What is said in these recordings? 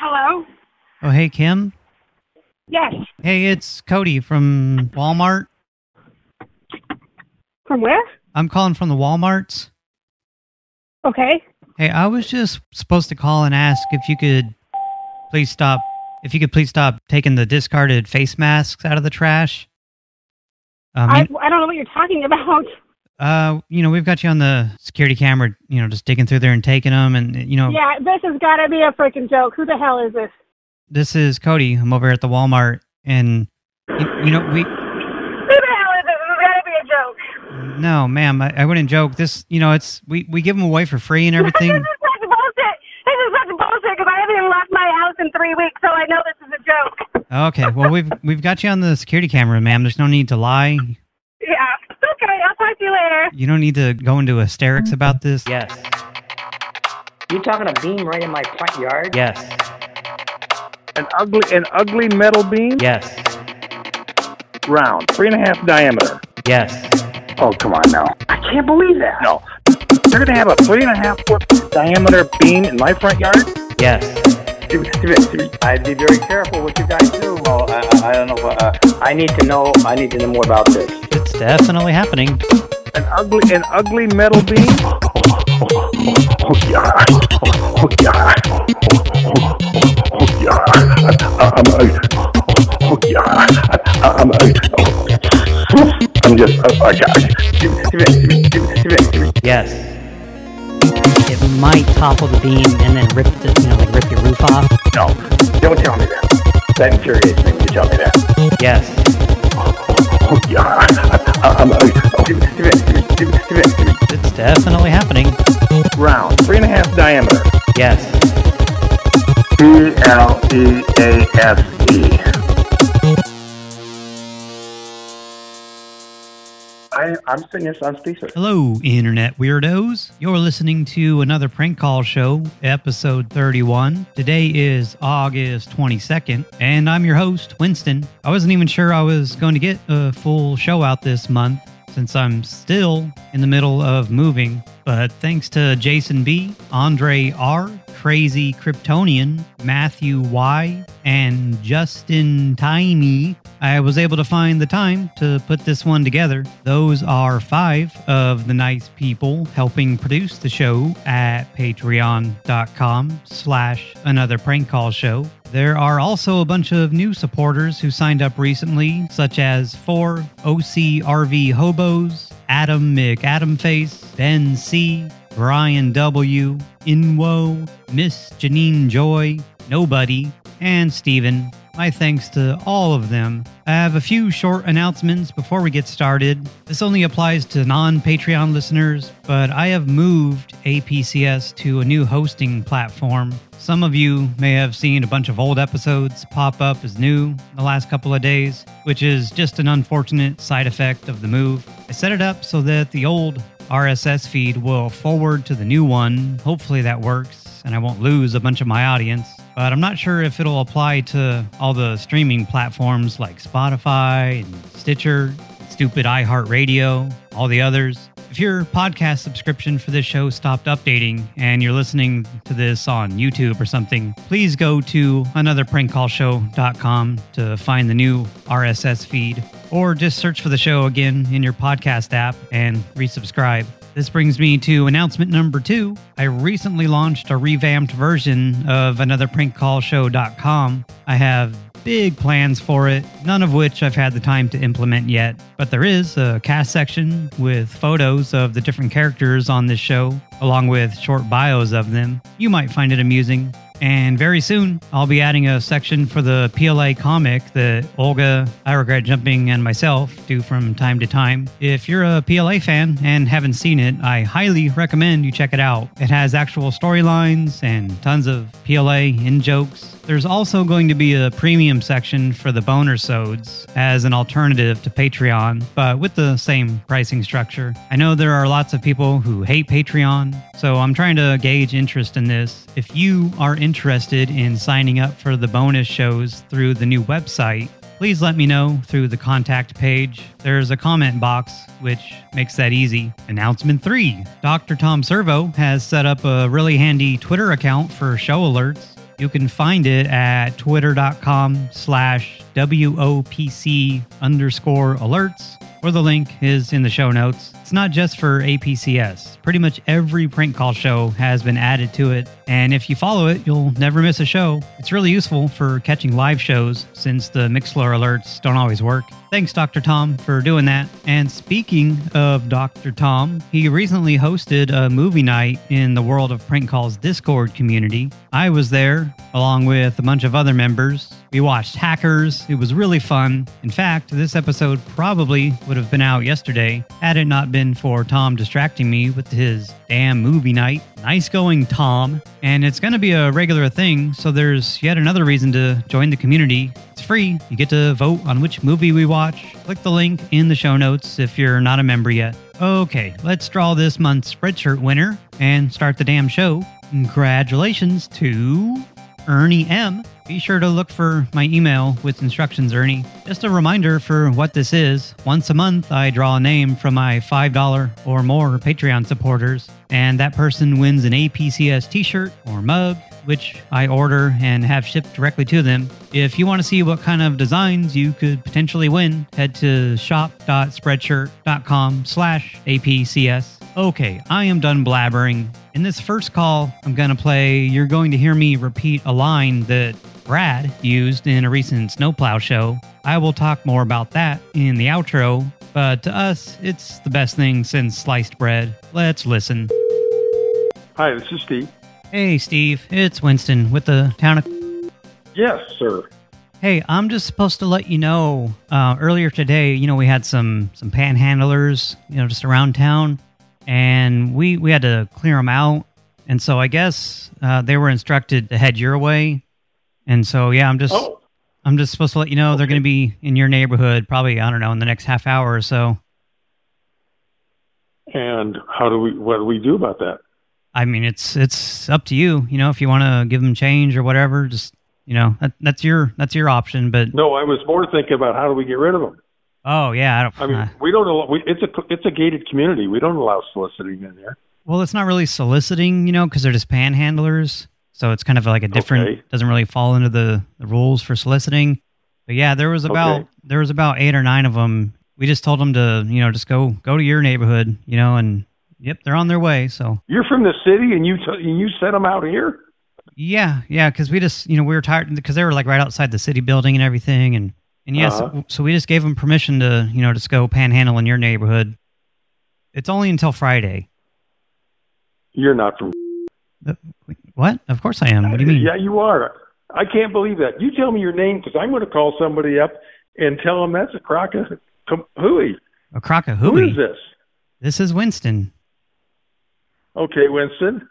Hello? Oh, hey, Kim. Yes. Hey, it's Cody from Walmart. From where? I'm calling from the Walmarts. Okay. Hey, I was just supposed to call and ask if you could please stop, if you could please stop taking the discarded face masks out of the trash. Um, I, I don't know what you're talking about. Uh, you know, we've got you on the security camera, you know, just digging through there and taking them, and you know, Yeah, this has got to be a freaking joke. Who the hell is this? this is Cody. I'm over at the Walmart, and you, you know, we Who the hell is this? This got to be a joke. no, ma'am, I, I wouldn't joke. This, you know, it's we we give them away for free and everything. this is such bullshit. This is such bullshit because I haven't even left my house in three weeks, so I know this is a joke. Okay, well we've we've got you on the security camera, ma'am. There's no need to lie. Yeah. Okay, I'll talk to you don't need to go into hysterics about this. Yes. You talking a beam right in my front yard? Yes. An ugly, an ugly metal beam, Yes. round, three and a half diameter. Yes. Oh, come on now. I can't believe that. No. They're going to have a three and a half foot diameter beam in my front yard? Yes. I'd be very careful what you guys do. Oh, I, I- I don't know. Uh, I need to know. I need to know more about this. It's definitely happening. An ugly, an ugly metal beam? Oh, yeah. Oh, yeah. Oh, yeah. I'm, oh, yeah. I'm, I'm just, okay. Yes. It might topple the beam and then rip the, you know, like rip your roof off. No, don't tell me that. That infuriates me when you tell me that. Yes. Oh, yeah. I'm, It's definitely happening. round, three and a half diameter. Yes. B L E A S E. I, I'm singing this on speaker. Hello, Internet Weirdos. You're listening to another prank call show, episode 31. Today is August 22nd, and I'm your host, Winston. I wasn't even sure I was going to get a full show out this month since I'm still in the middle of moving. But thanks to Jason B., Andre R., Crazy Kryptonian, Matthew Y., and Justin Timey, I was able to find the time to put this one together. Those are five of the nice people helping produce the show at patreon.com slash another prank call show. There are also a bunch of new supporters who signed up recently, such as four OCRV hobos, Adam McAdamface, Ben C, Brian W, Inwo, Miss Janine Joy, Nobody, and Steven. My thanks to all of them. I have a few short announcements before we get started. This only applies to non Patreon listeners, but I have moved APCS to a new hosting platform. Some of you may have seen a bunch of old episodes pop up as new in the last couple of days, which is just an unfortunate side effect of the move. I set it up so that the old RSS feed will forward to the new one. Hopefully that works and I won't lose a bunch of my audience. But I'm not sure if it'll apply to all the streaming platforms like Spotify and Stitcher, stupid iHeartRadio, all the others. If your podcast subscription for this show stopped updating and you're listening to this on YouTube or something, please go to anotherprankcallshow.com to find the new RSS feed or just search for the show again in your podcast app and resubscribe. This brings me to announcement number two. I recently launched a revamped version of anotherprankcallshow.com. I have big plans for it, none of which I've had the time to implement yet. But there is a cast section with photos of the different characters on this show, along with short bios of them. You might find it amusing. And very soon, I'll be adding a section for the PLA comic that Olga, I Regret Jumping, and myself do from time to time. If you're a PLA fan and haven't seen it, I highly recommend you check it out. It has actual storylines and tons of PLA in jokes. There's also going to be a premium section for the boner sods as an alternative to Patreon, but with the same pricing structure. I know there are lots of people who hate Patreon, so I'm trying to gauge interest in this. If you are interested in signing up for the bonus shows through the new website, please let me know through the contact page. There's a comment box, which makes that easy. Announcement three Dr. Tom Servo has set up a really handy Twitter account for show alerts. You can find it at twitter.com slash WOPC underscore alerts, or the link is in the show notes. It's not just for APCS. Pretty much every prank call show has been added to it, and if you follow it, you'll never miss a show. It's really useful for catching live shows since the Mixlr alerts don't always work. Thanks, Dr. Tom, for doing that. And speaking of Dr. Tom, he recently hosted a movie night in the World of Prank Calls Discord community. I was there along with a bunch of other members. We watched Hackers. It was really fun. In fact, this episode probably would have been out yesterday had it not been for Tom distracting me with his damn movie night. Nice going, Tom. And it's going to be a regular thing, so there's yet another reason to join the community. It's free. You get to vote on which movie we watch. Click the link in the show notes if you're not a member yet. Okay, let's draw this month's Spreadshirt winner and start the damn show. Congratulations to Ernie M. Be sure to look for my email with instructions, Ernie. Just a reminder for what this is. Once a month, I draw a name from my $5 or more Patreon supporters, and that person wins an APCS t shirt or mug, which I order and have shipped directly to them. If you want to see what kind of designs you could potentially win, head to shop.spreadshirt.com slash APCS. Okay, I am done blabbering. In this first call, I'm going to play You're Going to Hear Me Repeat a Line that Brad used in a recent snowplow show. I will talk more about that in the outro, but to us, it's the best thing since sliced bread. Let's listen. Hi, this is Steve. Hey, Steve, it's Winston with the town of. Yes, sir. Hey, I'm just supposed to let you know. Uh, earlier today, you know, we had some some panhandlers, you know, just around town, and we we had to clear them out. And so I guess uh, they were instructed to head your way. And so yeah, I'm just Oh, I'm just supposed to let you know they're going to be in your neighborhood probably I don't know in the next half hour or so. and how do we? What do we do about that? I mean, it's it's up to you. You know, if you want to give them change or whatever, just you know, that, that's your that's your option. But No, I was more thinking about how do we get rid of them. Oh yeah, I don't. I mean, uh, we don't. We, it's a it's a gated community. We don't allow soliciting in there. well, it's not really soliciting, you know, because they're just panhandlers. So it's kind of like a different. Okay. Doesn't really fall into the, the rules for soliciting. But yeah, there was about Okay. there was about eight or nine of them. We just told them to you know just go go to your neighborhood, you know, and yep, they're on their way. So You're from the city, and you t- and you sent them out here. Yeah, yeah, because we just, you know, we were tired because they were like right outside the city building and everything, and and yes, Uh-huh. so we just gave them permission to, you know, just go panhandle in your neighborhood. It's only until Friday. You're not from. What? Of course I am. What do you mean? Yeah, you are. I can't believe that. You tell me your name because I'm going to call somebody up and tell them that's a crock of hooey. A crock of Who is this? This is Winston. Okay, Winston.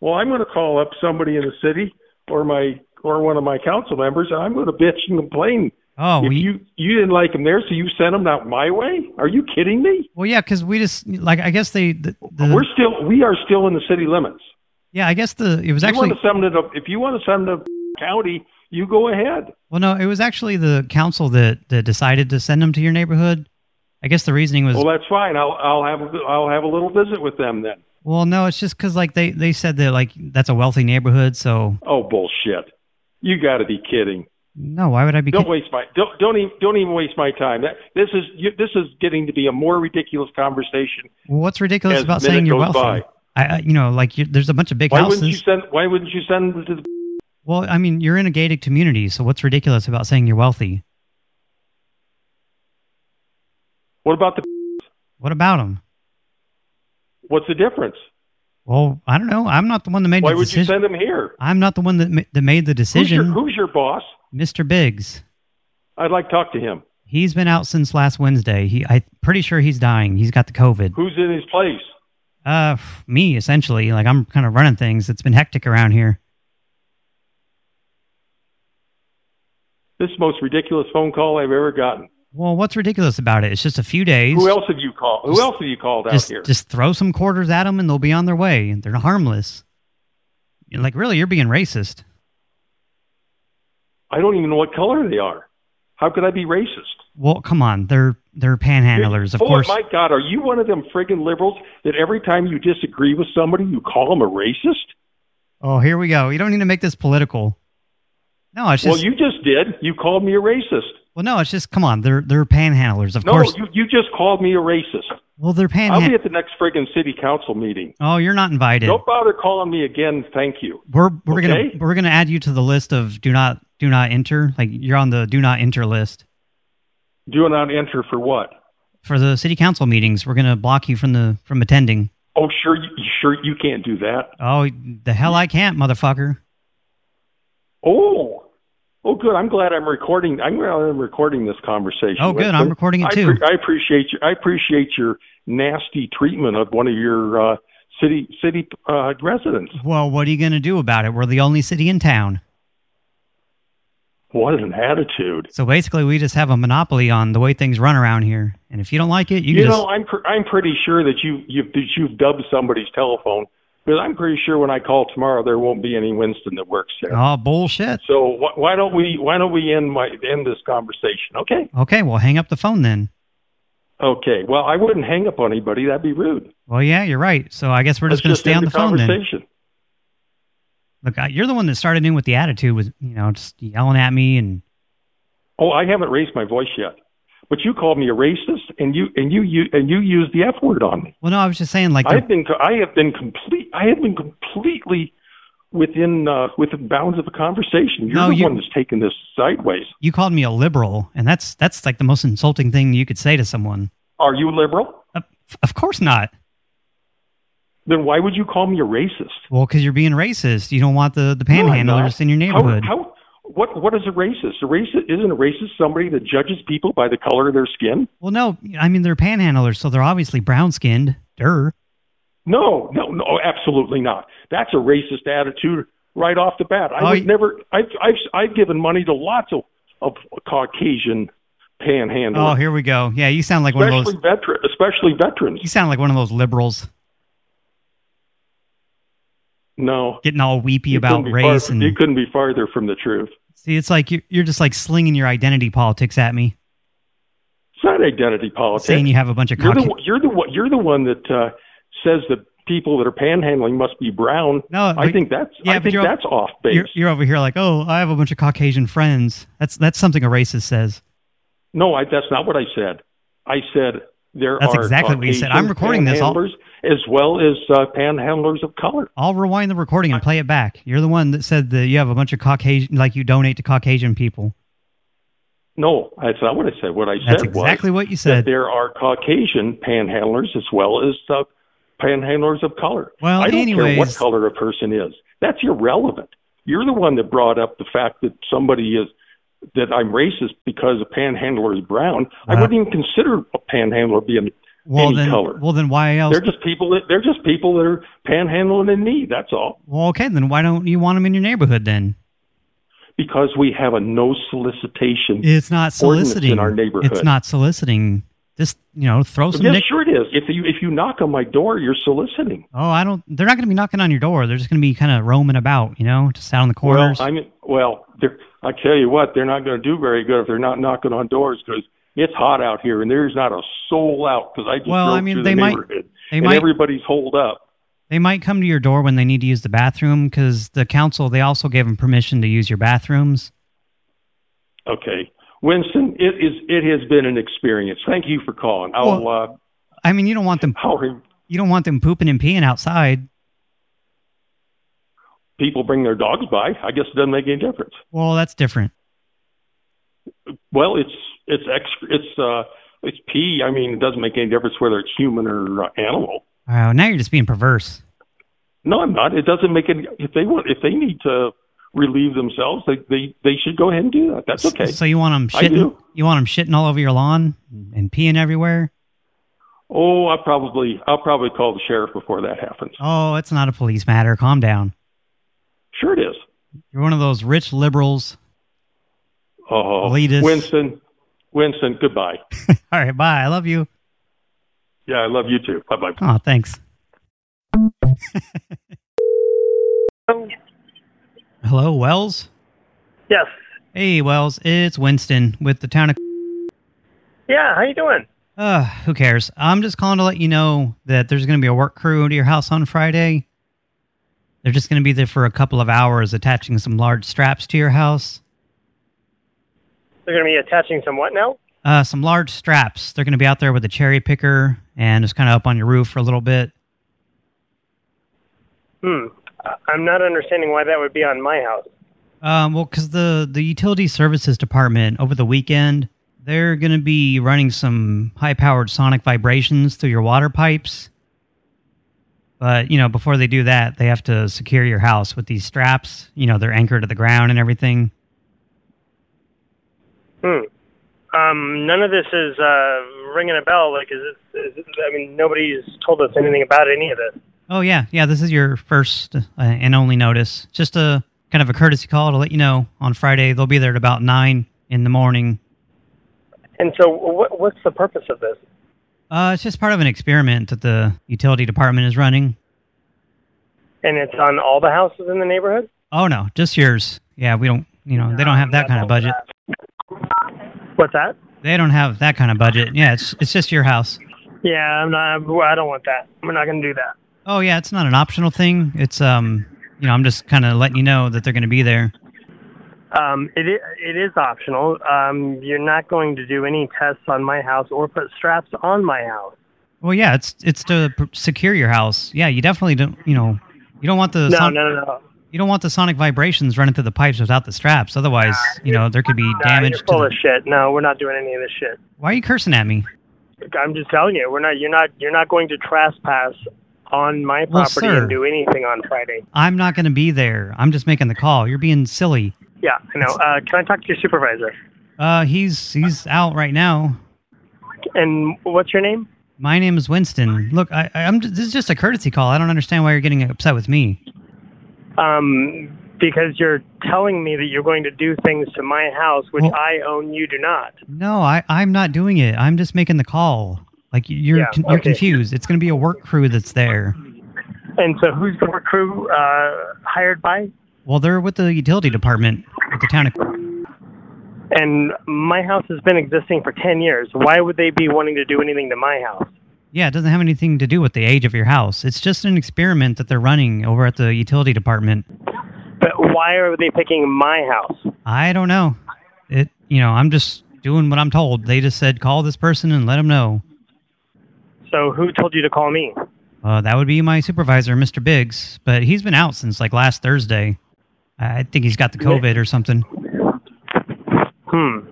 Well, I'm going to call up somebody in the city or my or one of my council members, and I'm going to bitch and complain. Oh, if we, you you didn't like them there, so you sent them out my way? Are you kidding me? well, yeah, because we just like I guess they, the, the We're still we are still in the city limits. yeah, I guess the it was If you actually want to send them to if you want to send them to county, you go ahead. well, no, it was actually the council that that decided to send them to your neighborhood. I guess the reasoning was Well, that's fine. I'll I'll have a, I'll have a little visit with them then. well, no, it's just because like they they said that like that's a wealthy neighborhood, so Oh bullshit! You got to be kidding. No, why would I be? Don't waste my don't don't even don't even waste my time. That this is you, this is getting to be a more ridiculous conversation. Well, what's ridiculous about saying you're wealthy? by. I, you know, like you, there's a bunch of big Why houses. wouldn't you send Why wouldn't you send them to the well, I mean, you're in a gated community, so what's ridiculous about saying you're wealthy? What about the What about them? What's the difference? Well, I don't know. I'm not the one that made Why the would you send them here? I'm not the one that ma- that made the Who's your, decision. who's your boss? Mr. Biggs. I'd like to talk to him. He's been out since last Wednesday. He, I'm pretty sure he's dying. He's got the COVID. Who's in his place? Uh, me essentially. Like I'm kind of running things. It's been hectic around here. This is the most ridiculous phone call I've ever gotten. Well, what's ridiculous about it? It's just a few days. Who else have you called? Who else have you called out just, here? just throw some quarters at them and they'll be on their way. And they're harmless. Like, really, you're being racist. I don't even know what color they are. How could I be racist? Well, come on. They're they're panhandlers, of oh, course. my God, are you one of them friggin' liberals that every time you disagree with somebody, you call them a racist? Oh, here we go. You don't need to make this political. No, it's just... Well, you just did. You called me a racist. Well, no, it's just, come on. They're they're panhandlers, of no, course. No, you, you just called me a racist. Well, they're I'll be at the next friggin' city council meeting. Oh, you're not invited. Don't bother calling me again. Thank you. We're we're Okay. gonna we're gonna add you to the list of do not do not enter. Like you're on the do not enter list Do not enter for what? for the city council meetings. We're gonna block you from the from attending. Oh, sure, you, sure you can't do that. Oh, the hell I can't, motherfucker. Oh, oh, good. I'm glad I'm recording. I'm glad I'm recording this conversation. Oh, good. I'm recording it I too. I appreciate you. I appreciate your nasty treatment of one of your uh, city city uh, residents. Well, what are you gonna do about it? We're the only city in town. What an attitude! So basically, we just have a monopoly on the way things run around here. And if you don't like it, you, You know, I'm pr- I'm pretty sure that you you that you've dubbed somebody's telephone because I'm pretty sure when I call tomorrow there won't be any Winston that works here. oh bullshit. So wh- why don't we why don't we end my end this conversation? Okay. Okay, well, hang up the phone then. Okay. Well, I wouldn't hang up on anybody. That'd be rude. Well, yeah, you're right. So I guess we're just Let's gonna stay on the, phone then. Look, you're the one that started in with the attitude, with you know, just yelling at me and Oh, I haven't raised my voice yet. But you called me a racist, and you and you, you and you used the F word on me. well, no, I was just saying like I've been I have been complete I have been completely within uh, within bounds of a conversation. You're No, the you- one that's taking this sideways. you called me a liberal, and that's that's like the most insulting thing you could say to someone. Are you liberal? Uh, of course not. Then why would you call me a racist? Well, because you're being racist. You don't want the the panhandlers not. in your neighborhood. How, how what what is a racist? A racist isn't a racist somebody that judges people by the color of their skin? well, no, I mean they're panhandlers, so they're obviously brown skinned. Dur. No, no, no, absolutely not. That's a racist attitude right off the bat. I Oh, would never. I've I've I've given money to lots of of Caucasian panhandlers, Oh, here we go. Yeah, you sound like one of those. veteran, especially veterans. You sound like one of those liberals No, getting all weepy about race far, and you couldn't be farther from the truth. see. It's like you're, you're just like slinging your identity politics at me, It's not identity politics. saying you have a bunch of you're the you're the one you're the one that uh, says that people that are panhandling must be brown. No, I think that's yeah, I think you're- that's off base. You're, you're over here like, oh, I have a bunch of Caucasian friends. That's that's something a racist says. No, I, that's not what I said. I said there That's are exactly what you said. I'm recording this. Panhandlers as well as uh, panhandlers of color. I'll rewind the recording and play it back. You're the one that said that you have a bunch of Caucasian, like you donate to Caucasian people. No, that's not what I said. What I That's said exactly was what you that said. there are Caucasian panhandlers as well as uh, panhandlers of color. Well, I don't care what color a person is. That's irrelevant. You're the one that brought up the fact that somebody is that I'm racist because a panhandler is brown. I Uh, wouldn't even consider a panhandler being Well any then, color. well then, why else? They're just people that they're just people that are panhandling in need. That's all. Well, okay, then why don't you want them in your neighborhood then? Because we have a no solicitation. It's not soliciting in our neighborhood. It's not soliciting. Just you know, throw some. nick- sure it is. If you if you knock on my door, you're soliciting. oh, I don't. They're not going to be knocking on your door. They're just going to be kind of roaming about. You know, just out in the corners. Well, I mean, well, I tell you what, they're not going to do very good if they're not knocking on doors because it's hot out here and there's not a soul out. Because I just Well, drove I mean, through they the might- neighborhood they and might- everybody's holed up. They might come to your door when they need to use the bathroom because the council they also gave them permission to use your bathrooms. Okay, Winston, it is it has been an experience. Thank you for calling. I'll uh, I mean, you don't want them I'll you don't want them pooping and peeing outside. people bring their dogs by. I guess it doesn't make any difference. Well, that's different. Well, it's it's extra. It's uh it's pee. I mean, it doesn't make any difference whether it's human or uh, animal. Wow, now you're just being perverse. No, I'm not. It doesn't make any. If they want, if they need to relieve themselves, they they they should go ahead and do that. That's okay. So you want them shitting? You want them shitting all over your lawn and peeing everywhere? Oh, I probably I'll probably call the sheriff before that happens. Oh, it's not a police matter. Calm down. Sure, it is. You're one of those rich liberals. Oh, Elitist. Winston, Winston, goodbye. All right, bye. I love you. Yeah, I love you too. Bye bye. Oh, thanks. Hello, Wells? Yes. Hey, Wells. It's Winston with the town of... Yeah, how you doing? Uh, who cares? I'm just calling to let you know that there's going to be a work crew to your house on Friday. They're just going to be there for a couple of hours attaching some large straps to your house. They're going to be attaching some what now? Uh, some large straps. They're going to be out there with a cherry picker and just kind of up on your roof for a little bit. Hmm. I'm not understanding why that would be on my house. Um, well, because the, the utility services department over the weekend, they're going to be running some high-powered sonic vibrations through your water pipes. But, you know, before they do that, they have to secure your house with these straps. You know, they're anchored to the ground and everything. Hmm. Um, none of this is uh, ringing a bell. Like, is it, is it? I mean, nobody's told us anything about any of this. Oh, yeah. Yeah, this is your first uh, and only notice. Just a kind of a courtesy call to let you know on Friday. They'll be there at about 9 in the morning. And so, what, what's the purpose of this? Uh, it's just part of an experiment that the utility department is running. And it's on all the houses in the neighborhood. Oh, no, just yours. Yeah, we don't, you know, they don't have that kind of budget. What's that? They don't have that kind of budget. Yeah, it's it's just your house. Yeah, I'm not. I don't want that. We're not going to do that. Oh, yeah, it's not an optional thing. It's, um, you know, I'm just kind of letting you know that they're going to be there. Um, it is, it is optional. Um, you're not going to do any tests on my house or put straps on my house. Well, yeah, it's it's to secure your house. Yeah, you definitely don't, you know, you don't want the No, no, no, no. You don't want the sonic vibrations running through the pipes without the straps. Otherwise, you know, there could be Nah, damage you're to full the, of shit. No, we're not doing any of this shit. Why are you cursing at me? I'm just telling you, we're not. You're not. You're not going to trespass on my property well, sir. and do anything on Friday. I'm not going to be there. I'm just making the call. You're being silly. Yeah, I know. Uh, can I talk to your supervisor? Uh, he's he's out right now. And what's your name? My name is Winston. Look, I, I'm this is just a courtesy call. I don't understand why you're getting upset with me. Um, because you're telling me that you're going to do things to my house, which Well- I own. You do not. No, I I'm not doing it. I'm just making the call. Like you're Yeah, con- you're confused. It's going to be a work crew that's there. And so, who's the work crew uh, hired by? Well, they're with the utility department with the town of. And my house has been existing for 10 years. Why would they be wanting to do anything to my house? Yeah, it doesn't have anything to do with the age of your house. It's just an experiment that they're running over at the utility department. But why are they picking my house? I don't know. It you know I'm just doing what I'm told. They just said call this person and let them know. So who told you to call me? Uh, that would be my supervisor, Mr. Biggs, but he's been out since like last Thursday. I think he's got the COVID or something. Hmm.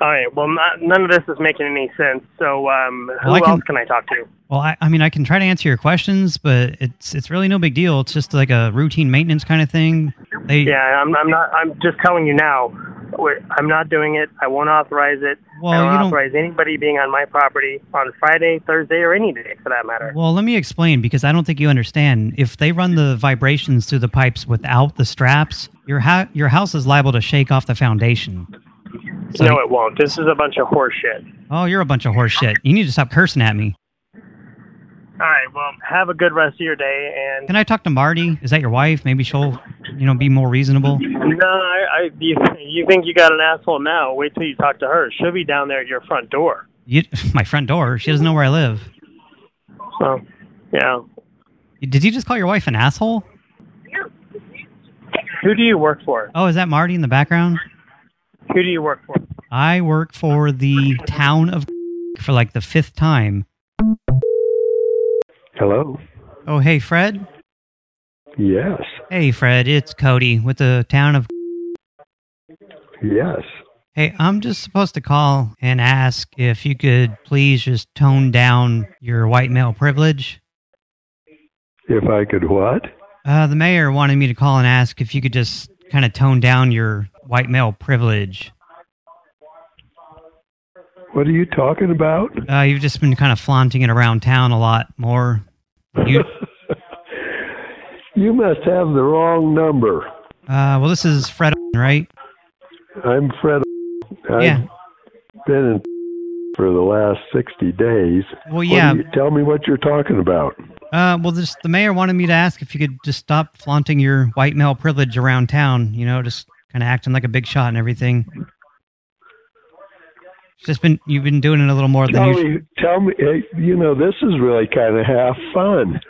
All right. Well, not, none of this is making any sense. So um, who Well, can- else can I talk to? Well, I, I mean, I can try to answer your questions, but it's it's really no big deal. It's just like a routine maintenance kind of thing. They, Yeah, I'm, I'm not. I'm just telling you now. I'm not doing it. I won't authorize it. Well, I don't you don't- authorize anybody being on my property on Friday, Thursday, or any day for that matter. Well, let me explain because I don't think you understand. If they run the vibrations through the pipes without the straps, your ha your house is liable to shake off the foundation. So no, it won't. This is a bunch of horseshit. Oh, you're a bunch of horseshit. You need to stop cursing at me. All right. Well, have a good rest of your day. And Can I talk to Marty? Is that your wife? Maybe she'll, you know, be more reasonable. no, I, I you, you think you got an asshole now? Wait till you talk to her. She'll be down there at your front door. You, my front door. She doesn't know where I live. So, yeah. Did you just call your wife an asshole? Who do you work for? Oh, is that Marty in the background? Who do you work for? I work for the town of for like the fifth time. Hello. Oh, hey, Fred. Yes. Hey, Fred. It's Cody with the town of. Yes. Hey, I'm just supposed to call and ask if you could please just tone down your white male privilege. If I could what? Uh, the mayor wanted me to call and ask if you could just kind of tone down your white male privilege. What are you talking about? Uh, you've just been kind of flaunting it around town a lot more. You, You must have the wrong number. uh, well, this is Fred, right? I'm Fred. I've Yeah. been in for the last 60 days. Well, yeah. you- tell me what you're talking about. Uh, well, this, the mayor wanted me to ask if you could just stop flaunting your white male privilege around town. You know, just kind of acting like a big shot and everything. It's just been you've been doing it a little more than Tell me, tell me, you know, this is really kind of half fun.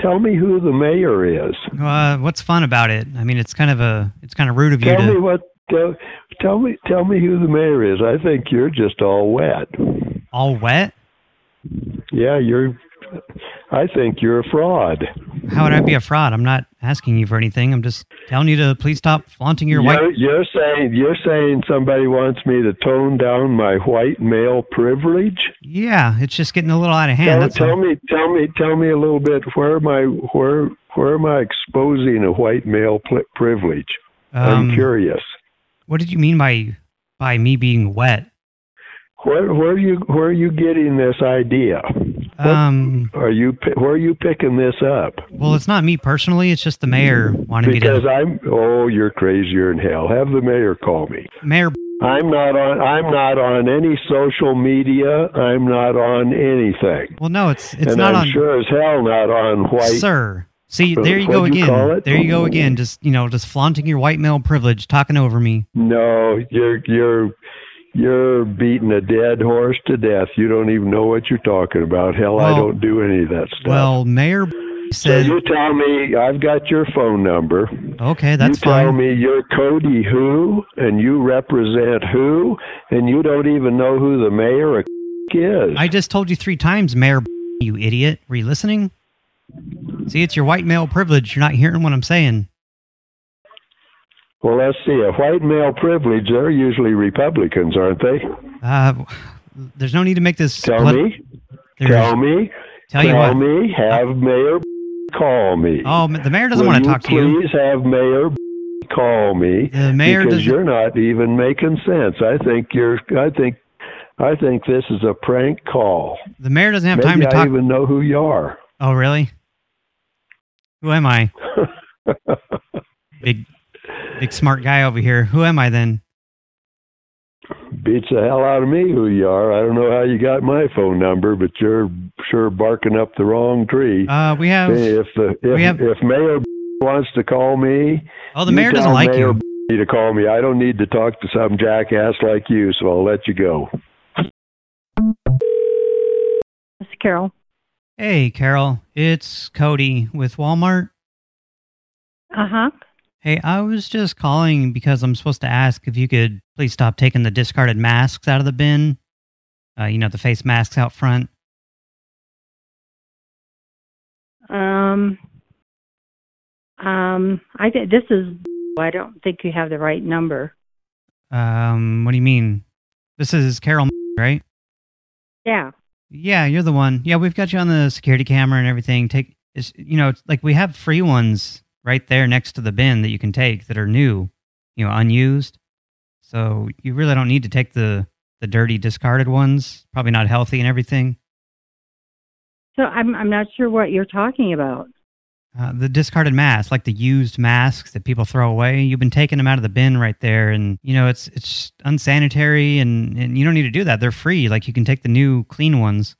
tell me who the mayor is. Uh, what's fun about it? I mean, it's kind of a it's kind of rude of you Tell me what. Tell, tell me. Tell me who the mayor is. I think you're just all wet. All wet? Yeah, you're. I think you're a fraud. How would I be a fraud? I'm not asking you for anything. I'm just telling you to please stop flaunting your You're, white. you're saying you're saying somebody wants me to tone down my white male privilege. Yeah, it's just getting a little out of hand. Tell, tell me, tell me, tell me a little bit. Where am I? Where where am I exposing a white male privilege? I'm Um, curious. What did you mean by by me being wet? Where where are you where are you getting this idea? What- Um, Are you where are you picking this up? well, it's not me personally. It's just the mayor wanting me Because. I'm oh, you're crazier than hell. Have the mayor call me. Mayor, I'm not on. I'm not on any social media. I'm not on anything. well, no, it's it's and not I'm on. sure as hell not on white. Sir, see, there you go you again. There you go again. Just you know, just flaunting your white male privilege, talking over me. No, you're you're you're beating a dead horse to death. You don't even know what you're talking about. Hell, I don't do any of that stuff. Well, Mayor so said, you tell me I've got your phone number. okay, that's fine. you tell fine. me you're Cody who, and you represent who, and you don't even know who the mayor is. I just told you three times, Mayor, you idiot. Were you listening? See, it's your white male privilege. You're not hearing what I'm saying. Well, let's see. A white male privilege, they're usually Republicans, aren't they? Uh, there's no need to make this. Tell me. there's- Tell me. Tell you tell what. me. Have Mayor call me. Oh, the mayor doesn't Will want to talk to you. Please have Mayor call me. The mayor because you're not even making sense. I think you're. I think. I think this is a prank call. The mayor doesn't have Maybe time to talk. I talk. even know who you are. Oh, really? Who am I? Big, big smart guy over here. Who am I then? Beats the hell out of me who you are. I don't know how you got my phone number, but you're sure barking up the wrong tree. Uh, we have. If the if, we have- if Mayor wants to call me, Oh, the mayor doesn't like Mayor you. to call me. I don't need to talk to some jackass like you, so I'll let you go. This is Carol. Hey, Carol. It's Cody with Walmart. Uh huh. Hey, I was just calling because I'm supposed to ask if you could please stop taking the discarded masks out of the bin. Uh, you know, the face masks out front. Um. Um. I think this is. I don't think you have the right number. Um, what do you mean? This is Carol, right? Yeah. Yeah, you're the one. Yeah, we've got you on the security camera and everything. Take, you know, it's like we have free ones right there next to the bin that you can take that are new, you know, unused. So you really don't need to take the the dirty, discarded ones. Probably not healthy and everything. So I'm. I'm not sure what you're talking about. Uh, the discarded masks, like the used masks that people throw away, you've been taking them out of the bin right there, and you know it's it's unsanitary, and and you don't need to do that. They're free. Like you can take the new clean ones.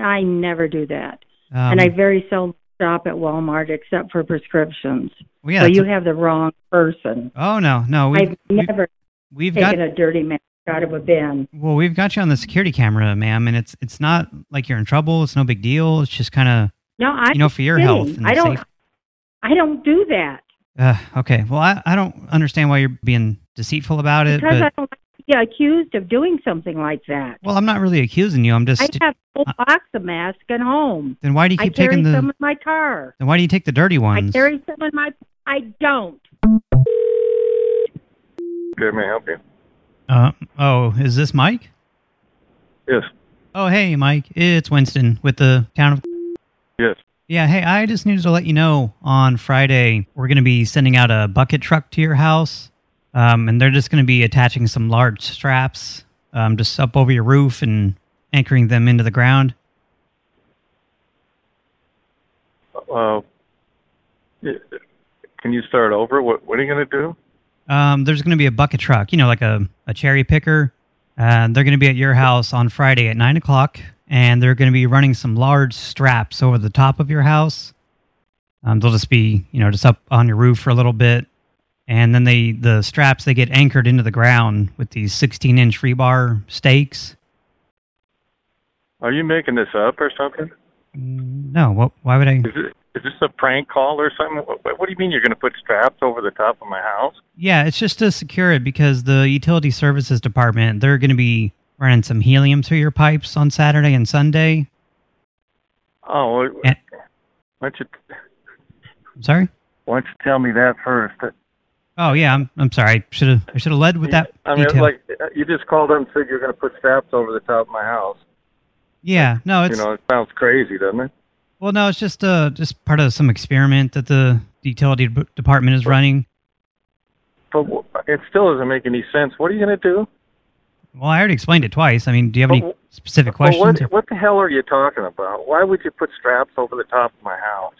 I never do that, Um, and I very seldom shop at Walmart except for prescriptions. well, yeah, so you a- have the wrong person. oh no, no, we've, I've we've, never we've got taken a dirty mask out of a bin. Well, we've got you on the security camera, ma'am, and it's it's not like you're in trouble. It's no big deal. It's just kind of No, I. you know for your kidding. health. And I don't. I don't do that Uh, okay. Well, I, I don't understand why you're being deceitful about it, because I don't like to be accused of doing something like that. well, I'm not really accusing you. I'm just I have a whole box of masks at home. then why do you keep taking the some in my car. then why do you take the dirty ones? I ones? carry some in my. I don't. Okay, may I help you? Uh, oh, is this Mike? Yes. Oh, hey, Mike. It's Winston with the town of. Yes. Yeah, hey, I just needed to let you know on Friday we're going to be sending out a bucket truck to your house. Um, and they're just going to be attaching some large straps um, just up over your roof and anchoring them into the ground. Uh, can you start over? What What are you going to do? Um, there's going to be a bucket truck, you know, like a, a cherry picker. Uh, they're going to be at your house on Friday at 9 o'clock, and they're going to be running some large straps over the top of your house. Um, they'll just be, you know, just up on your roof for a little bit. And then they the straps, they get anchored into the ground with these 16-inch rebar stakes. Are you making this up or something? Mm, no, what? Why would I? Is, it, is this a prank call or something? What, what do you mean you're going to put straps over the top of my house? Yeah, it's just to secure it because the utility services department they're going to be running some helium through your pipes on Saturday and Sunday. Oh, And- why don't you I'm sorry. why don't you tell me that first? Oh yeah, I'm I'm sorry. I should have I should have led with that I mean, detail. like uh, you just called up and said you're going to put straps over the top of my house. yeah, no, it's you know, it sounds crazy, doesn't it? well, no, it's just uh just part of some experiment that the utility d- department is running. But it still doesn't make any sense. What are you going to do? Well, I already explained it twice. I mean, do you have But any specific questions? what, what the hell are you talking about? Why would you put straps over the top of my house?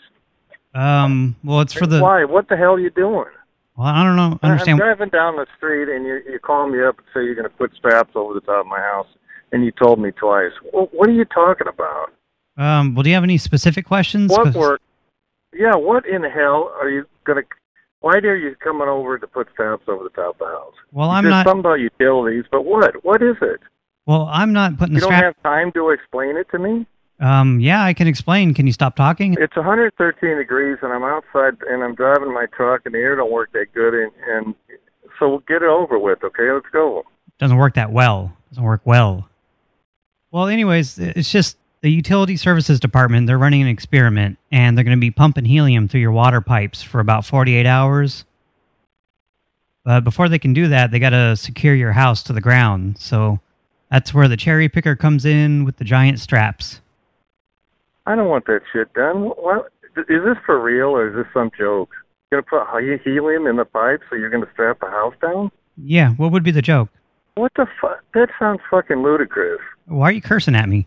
Um, well, it's for the. Why? What the hell are you doing? Well, I don't know. Understand? I'm driving down the street and you you call me up and say you're going to put straps over the top of my house, and you told me twice. Well, what are you talking about? Um, well, do you have any specific questions? What work? Yeah, what in hell are you going to? Why are you coming over to put straps over the top of the house? Well, You I'm not. something about utilities, but what? What is it? Well, I'm not putting You the don't have time to explain it to me. Um, yeah, I can explain. Can you stop talking? It's 113 degrees, and I'm outside, and I'm driving my truck, and the air don't work that good, and, and so we'll get it over with. Okay, let's go. doesn't work that well. Doesn't work well. Well, anyways, it's just the utility services department. They're running an experiment, and they're going to be pumping helium through your water pipes for about 48 hours. But before they can do that, they got to secure your house to the ground. So that's where the cherry picker comes in with the giant straps. I don't want that shit done. What is this for real, or is this some joke? You're gonna put helium in the pipe, so you're gonna strap the house down? Yeah, what would be the joke? What the fuck? That sounds fucking ludicrous. Why are you cursing at me?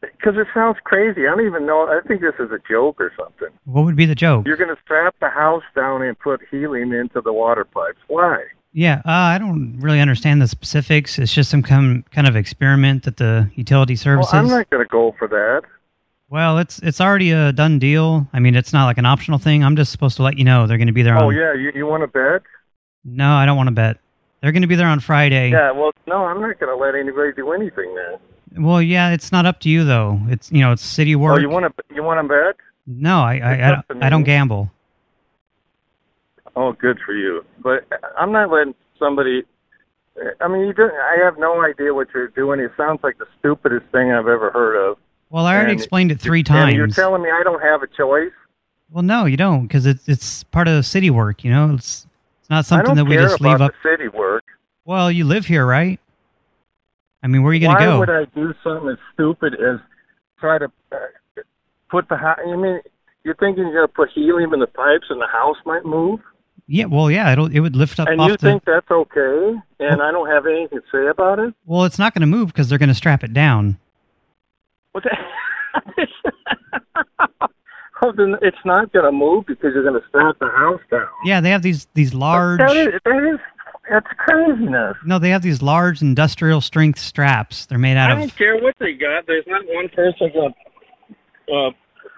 Because it sounds crazy. I don't even know. I think this is a joke or something. What would be the joke? You're going to strap the house down and put helium into the water pipes. Why? Yeah, uh, I don't really understand the specifics. It's just some kind kind of experiment that the utility services. Well, I'm not going to go for that. Well, it's it's already a done deal. I mean, it's not like an optional thing. I'm just supposed to let you know they're going to be there Oh on. yeah, you you want to bet? No, I don't want to bet. They're going to be there on Friday. Yeah. Well, no, I'm not going to let anybody do anything there. Well, yeah, it's not up to you though. It's you know, it's city work. Oh, you want to you want to bet? no, I I, I, don't, I don't gamble. Oh, good for you. But I'm not letting somebody. I mean, you don't, I have no idea what you're doing. It sounds like the stupidest thing I've ever heard of. Well, I already And- explained it three times. you're telling me I don't have a choice? well, no, you don't, because it's it's part of the city work. You know, it's it's not something that we just leave up. the city work. Well, you live here, right? I mean, where are you going to go? Why would I do something as stupid as try to uh, put the house? You mean you're thinking you're going to put helium in the pipes and the house might move? Yeah, well, yeah, it'll it would lift up and off you the. think that's okay? And I don't have anything to say about it? Well, it's not going to move because they're going to strap it down. What the? oh, it's not going to move because you're going to strap the house down. Yeah, they have these these large. That is, that is that's craziness. No, they have these large industrial strength straps. They're made out I of. I don't care what they got. There's not one person going to uh,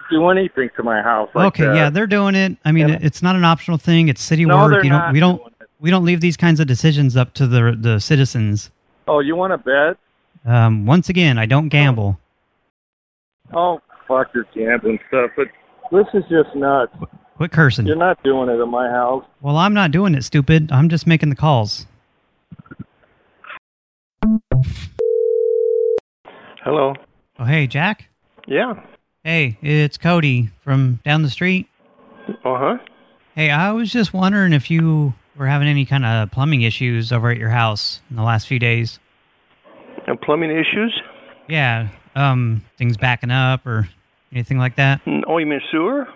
do anything to my house like okay, that. yeah, they're doing it. I mean, Yeah. it's not an optional thing. It's city No, work. they're you don't. We don't. We don't leave these kinds of decisions up to the the citizens. Oh, you want to bet? Um, once again, I don't gamble. Oh, fuck your gambling stuff. But this is just nuts. Quit cursing. You're not doing it in my house. Well, I'm not doing it, stupid. I'm just making the calls. Hello. Oh, hey, Jack. Yeah. Hey, it's Cody from down the street. Uh huh. Hey, I was just wondering if you were having any kind of plumbing issues over at your house in the last few days. And plumbing issues? Yeah, um, things backing up or anything like that. Oh, you mean sewer?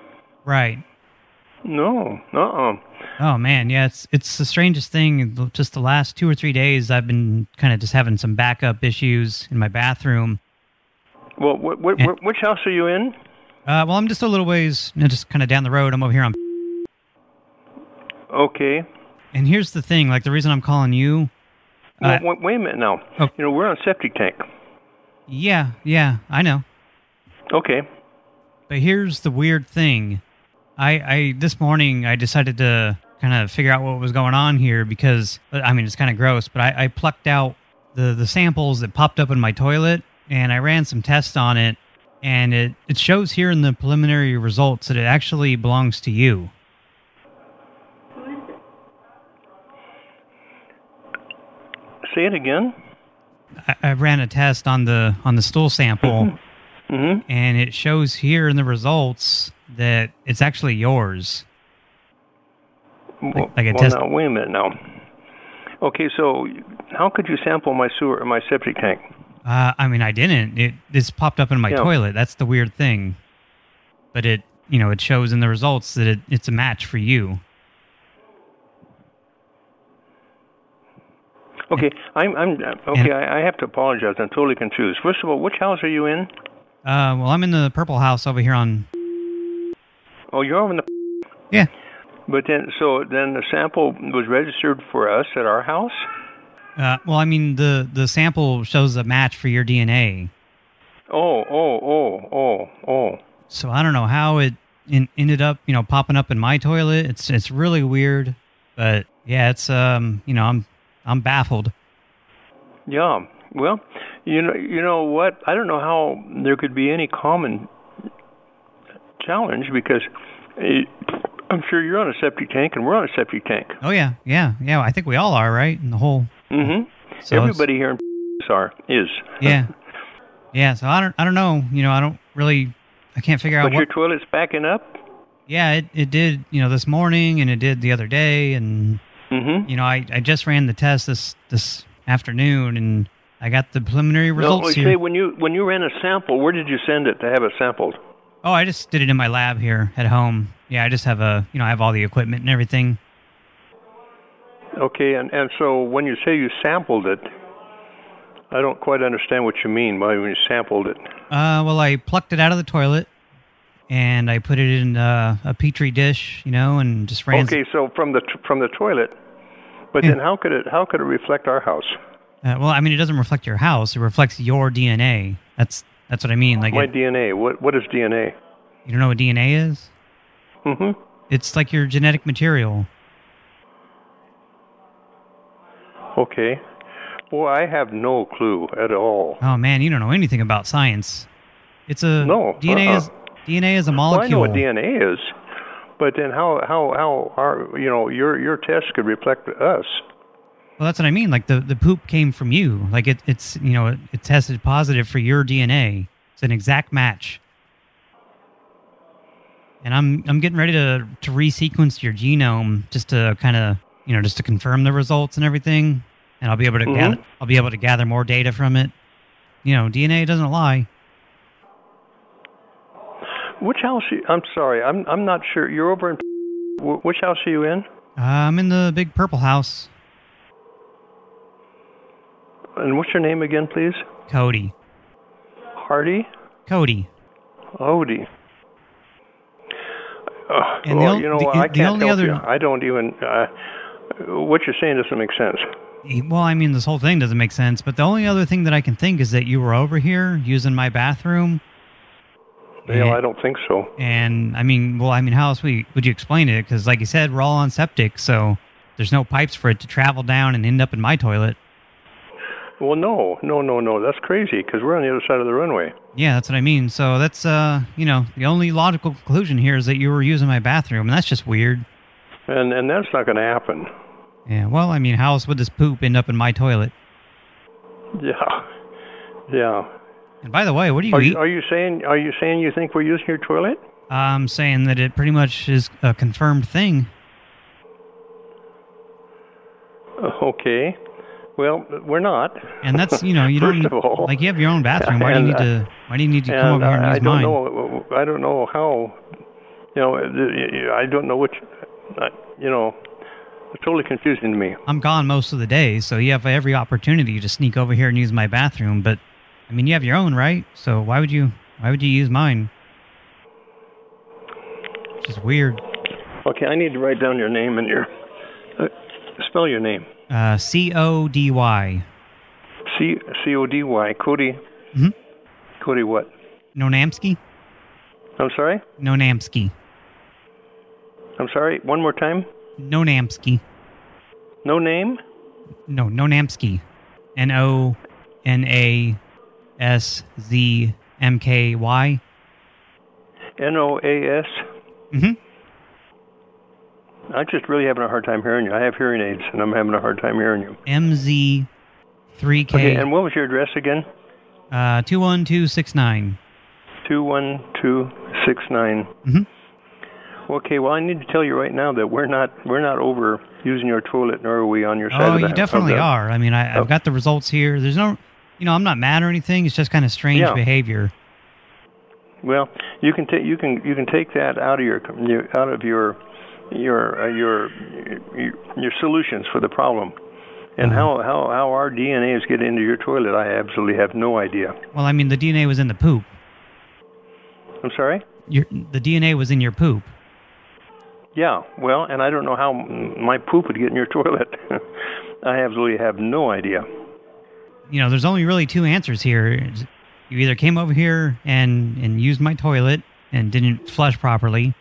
Right. No. Uh-uh. Oh man, yeah, it's it's the strangest thing. Just the last two or three days, I've been kind of just having some backup issues in my bathroom. Well, wh- wh- Yeah. which house are you in? Uh, well, I'm just a little ways, you know, just kind of down the road. I'm over here on. Okay. And here's the thing, like the reason I'm calling you. Well, Uh, wait, wait a minute now. Oh. You know, we're on septic tank. yeah, yeah, I know. Okay. But here's the weird thing. I, I this morning I decided to kind of figure out what was going on here because I mean it's kind of gross, but I, I plucked out the the samples that popped up in my toilet and I ran some tests on it, And it, it shows here in the preliminary results that it actually belongs to you. Say it again. I, I ran a test on the on the stool sample, Mhm. and it shows here in the results that it's actually yours. Well, like a well, test- now, wait a minute now. Okay, so how could you sample my sewer, my septic tank? Uh, I mean, I didn't. It this popped up in my Yeah. toilet. That's the weird thing. But it, you know, it shows in the results that it, it's a match for you. Okay, I'm, I'm okay. I, I have to apologize. I'm totally confused. First of all, which house are you in? Uh, well, I'm in the purple house over here on. Oh, you're over in the. Yeah. But then, so then the sample was registered for us at our house. Uh, well, I mean, the the sample shows a match for your DNA. Oh, oh, oh, oh, oh. So I don't know how it in, ended up, you know, popping up in my toilet. It's it's really weird, but yeah, it's um, you know, I'm I'm baffled. Yeah. Well, you know, you know what? I don't know how there could be any common challenge because eh, I'm sure you're on a septic tank and we're on a septic tank. Oh yeah, yeah, yeah. I think we all are, right? In the whole Mm-hmm. So Everybody here in are is. yeah, yeah. So I don't I don't know. You know, I don't really I can't figure out But your toilet's backing up. Yeah, it it did. You know, this morning and it did the other day, and Mm-hmm. you know, I I just ran the test this this afternoon, and I got the preliminary results no, here. say when you when you ran a sample, where did you send it to have it sampled? Oh, I just did it in my lab here at home. Yeah, I just have a, you know, I have all the equipment and everything. Okay, and and so when you say you sampled it, I don't quite understand what you mean by when you sampled it. Uh, well, I plucked it out of the toilet and I put it in uh, a petri dish, you know, and just ran. Okay, so from the from the toilet, but then how could it how could it reflect our house? Uh, well, I mean, it doesn't reflect your house; it reflects your DNA. That's that's what I mean. Like, My it- DNA. What what is DNA? you don't know what DNA is? Mm-hmm. It's like your genetic material. Okay. Boy, I have no clue at all. Oh man, you don't know anything about science. It's a No, DNA uh-uh. is DNA is a molecule. Well, I know what DNA is, but then how how how our you know your your test could reflect us? Well, that's what I mean. Like the the poop came from you. Like it, it's you know it, it tested positive for your DNA. It's an exact match. And I'm I'm getting ready to to resequence your genome just to kind of you know just to confirm the results and everything. And I'll be able to Mhm. gather I'll be able to gather more data from it. You know, DNA doesn't lie. Which house? You, I'm sorry, I'm I'm not sure. You're over in which house are you in? Uh, I'm in the big purple house. And what's your name again, please? Cody. Hardy. Cody. Odie. Uh, And the well, on- you know, the- I can't only help other- you. I don't even. Uh, what you're saying doesn't make sense. Well, I mean, this whole thing doesn't make sense, but the only other thing that I can think is that you were over here using my bathroom. Well, and- I don't think so. And, I mean, well, I mean, how else would you, would you explain it? Because, like you said, we're all on septic, so there's no pipes for it to travel down and end up in my toilet. Well, no, no, no, no. That's crazy because we're on the other side of the runway. Yeah, that's what I mean. So that's, uh, you know, the only logical conclusion here is that you were using my bathroom, and that's just weird. And and that's not going to happen. Yeah, well, I mean, how else would this poop end up in my toilet? Yeah, yeah. And by the way, what do you Are eat? you, are you saying are you saying you think we're using your toilet? I'm saying that it pretty much is a confirmed thing. Uh, Okay. Well, we're not. And that's, you know, you don't all, like you have your own bathroom. Why do you need uh, to why do you need to come and over here and I, use I don't mine? know. I don't know how. You know, I don't know which. uh, You know, it's totally confusing to me. I'm gone most of the day, so you have every opportunity to sneak over here and use my bathroom, but I mean, you have your own, right? So why would you why would you use mine? It's just weird. Okay, I need to write down your name and your. Uh, spell your name. Uh C O D Y. C C O D Y. Cody. Mhm. Cody what? Nonamsky? I'm sorry. Nonamsky. I'm sorry. One more time. Nonamsky. No name. No, No Nonamsky. N O N A S Z M-K-Y. N-O-A-S? Mm-hmm. I'm just really having a hard time hearing you. I have hearing aids, and I'm having a hard time hearing you. MZ3K. Okay, and what was your address again? Uh, 21269. 21269. Mhm. Okay, well, I need to tell you right now that we're not we're not over using your toilet, nor are we on your side Oh, you definitely are. I mean, I, Oh. I've got the results here. There's no, you know, I'm not mad or anything. It's just kind of strange Yeah. behavior. Well, you can take you can you can take that out of your out of your your uh, your your your solutions for the problem. And how, how how our DNAs get into your toilet, I absolutely have no idea. Well, I mean, the DNA was in the poop. I'm sorry. Your, the DNA was in your poop. Yeah, well, and I don't know how my poop would get in your toilet. I absolutely have no idea. You know, there's only really two answers here. You either came over here and, and used my toilet and didn't flush properly,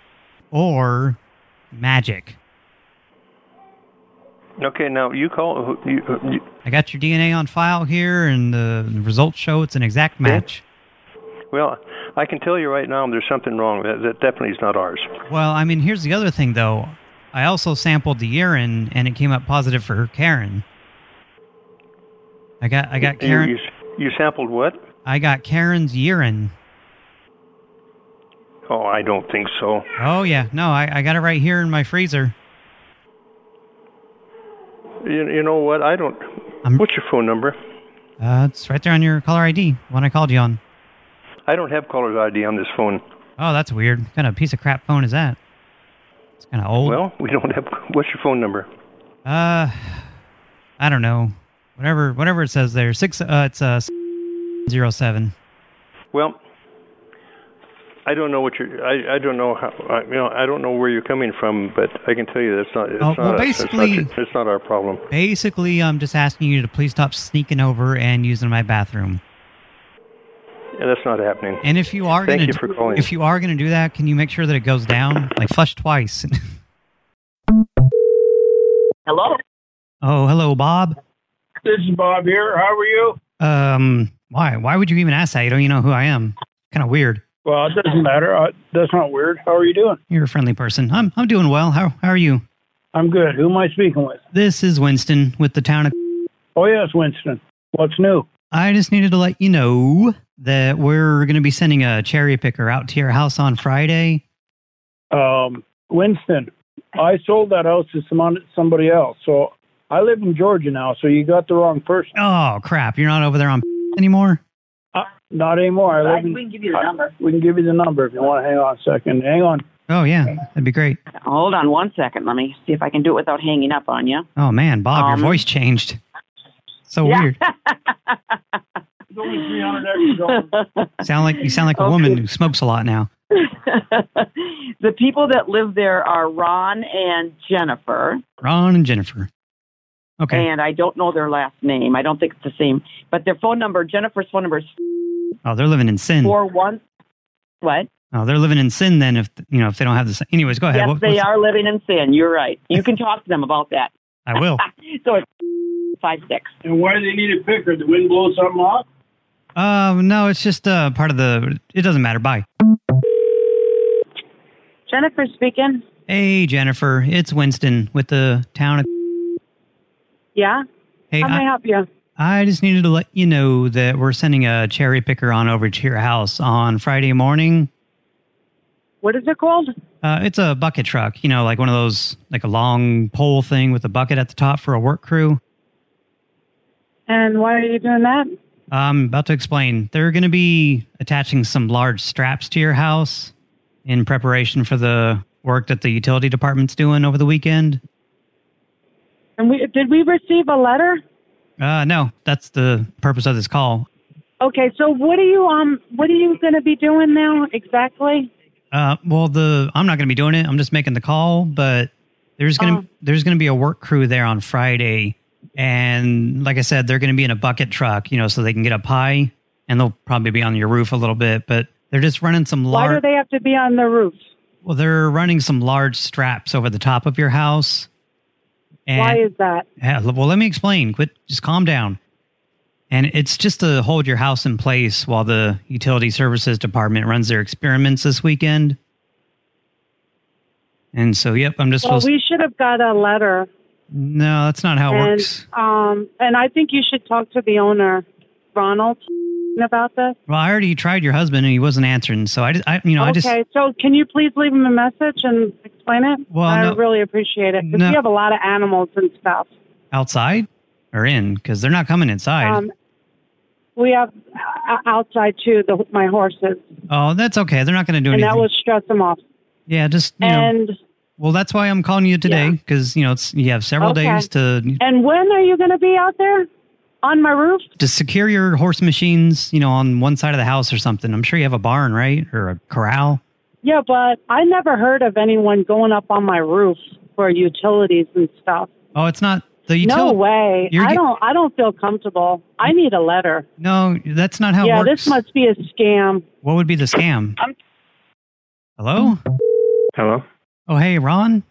or magic. Okay, now you call you, you I got your DNA on file here, and the, the results show it's an exact match. well, I can tell you right now there's something wrong. That, that definitely is not ours. Well, I mean, here's the other thing, though. I also sampled the urine, and it came up positive for Karen. I got I got Karen. You, you sampled what? I got Karen's urine. Oh, I don't think so. Oh yeah, no, I, I got it right here in my freezer. You, you know what? I don't. I'm, what's your phone number? Uh, it's right there on your caller ID, one I called you on. I don't have caller's ID on this phone. Oh, that's weird. What kind of piece of crap phone is that? It's kind of old. Well, we don't have. What's your phone number? Uh, I don't know. Whatever, whatever it says there. Six. Uh, it's uh zero seven. Well, I don't know what you're. I I don't know how. I, you know, I don't know where you're coming from, but I can tell you that's not. It's Oh, not. well, us. It's not basically- it's not our problem. Basically, I'm just asking you to please stop sneaking over and using my bathroom. Yeah, that's not happening. And if you are Thank gonna you do- for calling. if you are gonna do that, can you make sure that it goes down, like flush twice? Hello? oh, hello, Bob. This is Bob here. How are you? Um, why? Why would you even ask that? You don't even know who I am. Kind of weird. Well, it doesn't matter. Uh, that's not weird. How are you doing? You're a friendly person. I'm I'm doing well. How how are you? I'm good. Who am I speaking with? This is Winston with the town of. Oh, yes, Winston. What's new? I just needed to let you know that we're going to be sending a cherry picker out to your house on Friday. Um, Winston, I sold that house to some, somebody else. So I live in Georgia now, so you got the wrong person. Oh crap! You're not over there on anymore. Uh, not anymore. I live in, We can give you the number. we can give you the number if you want to hang on a second. Hang on. Oh yeah, that'd be great. Hold on one second. Let me see if I can do it without hanging up on you. Oh man, Bob, Um, your voice changed. So Yeah. weird. It's only 300 extra Sound like you sound like a woman who smokes a lot now. the people that live there are Ron and Jennifer, Ron and Jennifer. Okay. and I don't know their last name. I don't think it's the same, but their phone number, Jennifer's phone number is Oh, they're living in sin. four one. What? Oh, they're living in sin then. If you know, if they don't have this. Anyways, go ahead. Yes, What- they are living in sin. You're right. You can talk to them about that. I will. so it's five six. And why do they need a picker? The wind blows something off? Uh, no, it's just uh, part of the. It doesn't matter. Bye. Jennifer speaking. Hey, Jennifer. It's Winston with the town of. Yeah? Hey, How may I I, help you? I just needed to let you know that we're sending a cherry picker on over to your house on Friday morning. What is it called? Uh, it's a bucket truck, you know, like one of those, like a long pole thing with a bucket at the top for a work crew. And why are you doing that? I'm about to explain. They're going to be attaching some large straps to your house in preparation for the work that the utility department's doing over the weekend. And we did we receive a letter? Uh, no, that's the purpose of this call. Okay, so what are you um what are you going to be doing now exactly? Uh, well, the I'm not going to be doing it. I'm just making the call, but there's going to there's going to be a work crew there on Friday, and like I said, they're going to be in a bucket truck, you know, so they can get up high, and they'll probably be on your roof a little bit, but they're just running some Why do they have to be on the roof? Well, they're running some large straps over the top of your house. And, Why is that? Yeah, well, let me explain. Quit. Just calm down. And it's just to hold your house in place while the utility services department runs their experiments this weekend. And so, yep, I'm just well, we should have got a letter. no, that's not how it and, works. Um, and I think you should talk to the owner, Ronald, about this. Well, I already tried your husband and he wasn't answering. So I, just, I you know, I just okay, so can you please leave him a message and explain it? Well, I no- really appreciate it because No. we have a lot of animals and stuff. outside or in because they're not coming inside. Um, we have uh, outside too, the, my horses, oh, that's okay. They're not going to do and anything. that will stress them off. yeah, just you know. And Well, that's why I'm calling you today because you know it's you have several Okay. days to and when are you going to be out there on my roof? to secure your horse machines. You know, on one side of the house or something. I'm sure you have a barn, right, or a corral. Yeah, but I never heard of anyone going up on my roof for utilities and stuff. Oh, it's not the no way. You're I get- don't. I don't feel comfortable. I need a letter. No, that's not how yeah, it works. this must be a scam. What would be the scam? Hello. Hello. Oh, hey, Ron.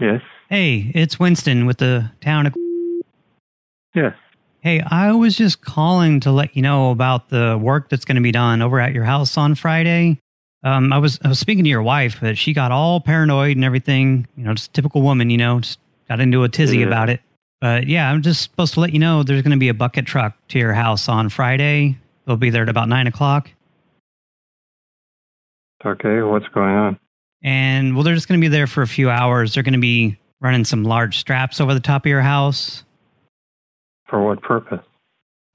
Yes. Hey, it's Winston with the town of. Yes. Hey, I was just calling to let you know about the work that's going to be done over at your house on Friday. Um, I was I was speaking to your wife, but she got all paranoid and everything. You know, just typical woman. You know, just got into a tizzy Yeah. about it. But yeah, I'm just supposed to let you know there's going to be a bucket truck to your house on Friday. They'll be there at about nine o'clock. Okay. What's going on? And well, they're just going to be there for a few hours. They're going to be running some large straps over the top of your house. For what purpose?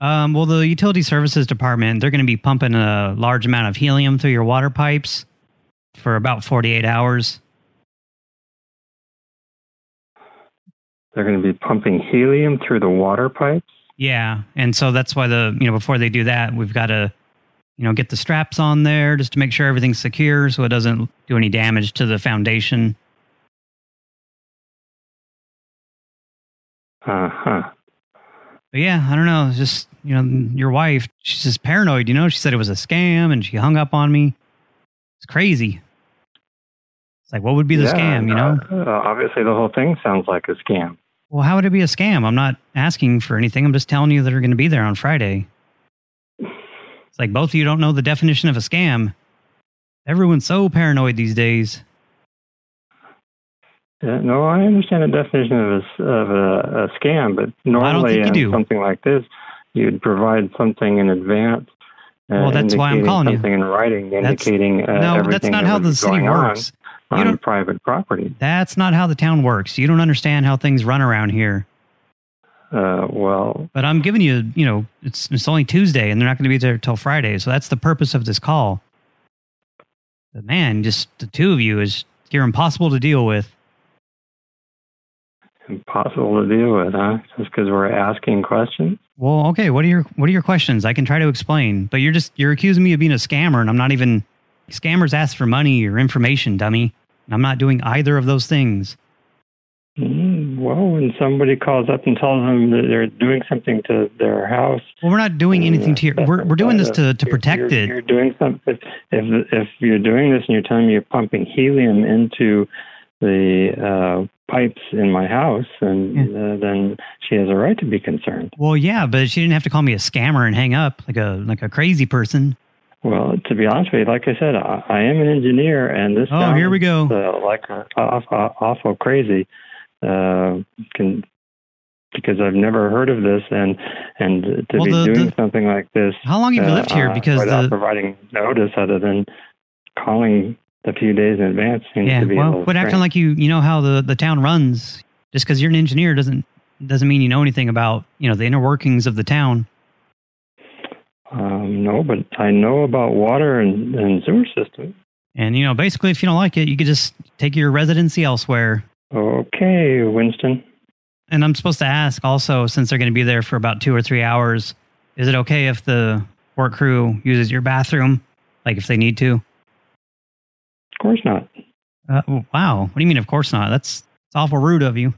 Um, well, the utility services department, they're going to be pumping a large amount of helium through your water pipes for about 48 hours. They're going to be pumping helium through the water pipes. Yeah. And so that's why the, you know, before they do that, we've got to, you know, get the straps on there just to make sure everything's secure so it doesn't do any damage to the foundation. Uh huh. But yeah, I don't know. It's just, you know, your wife, she's just paranoid, you know? She said it was a scam and she hung up on me. It's crazy. It's like, what would be the Yeah, scam, you know? Uh, obviously, the whole thing sounds like a scam. Well, how would it be a scam? I'm not asking for anything. I'm just telling you that are going to be there on Friday. It's like both of you don't know the definition of a scam. Everyone's so paranoid these days. Yeah, no, I understand the definition of a, of a, a scam, but normally in do. something like this, you'd provide something in advance. Uh, Well, that's why I'm calling you. something in writing, That's- indicating uh, no, that's not how the city on works. You on private property. That's not how the town works. You don't understand how things run around here. Uh, well, But I'm giving you, you know, it's it's only Tuesday and they're not going to be there till Friday. So that's the purpose of this call. But man, just the two of you is you're impossible to deal with. impossible to deal with, huh? Just because we're asking questions. Well, okay. What are your What are your questions? I can try to explain, but you're just you're accusing me of being a scammer, and I'm not even. Scammers ask for money or information, dummy. I'm not doing either of those things. Mm, well, when somebody calls up and tells them that they're doing something to their house, Well, we're not doing anything to your. We're we're doing this to to You're- protect you're, it. You're doing something. If if you're doing this and you're telling me you're pumping helium into the uh, pipes in my house, and uh, then she has a right to be concerned. Well, yeah, but she didn't have to call me a scammer and hang up like a like a crazy person. Well, to be honest with you, like I said, I, I am an engineer, and this Oh, here we go. Uh, like uh, aw- aw- awful crazy. Uh, can because I've never heard of this, and and to Well, be the- doing the- something like this. How long have you lived here? uh, Because without the- providing notice, other than calling a few days in advance, seems Yeah, to be well, quit acting like you you know how the the town runs. Just because you're an engineer doesn't doesn't mean you know anything about you know the inner workings of the town. Um, no, but I know about water and, and sewer systems. And you know, basically, if you don't like it, you could just take your residency elsewhere. Okay, Winston. And I'm supposed to ask also, since they're going to be there for about two or three hours, is it okay if the work crew uses your bathroom, like if they need to? Of course not. Uh, wow. What do you mean? Of course not. That's, that's awful rude of you.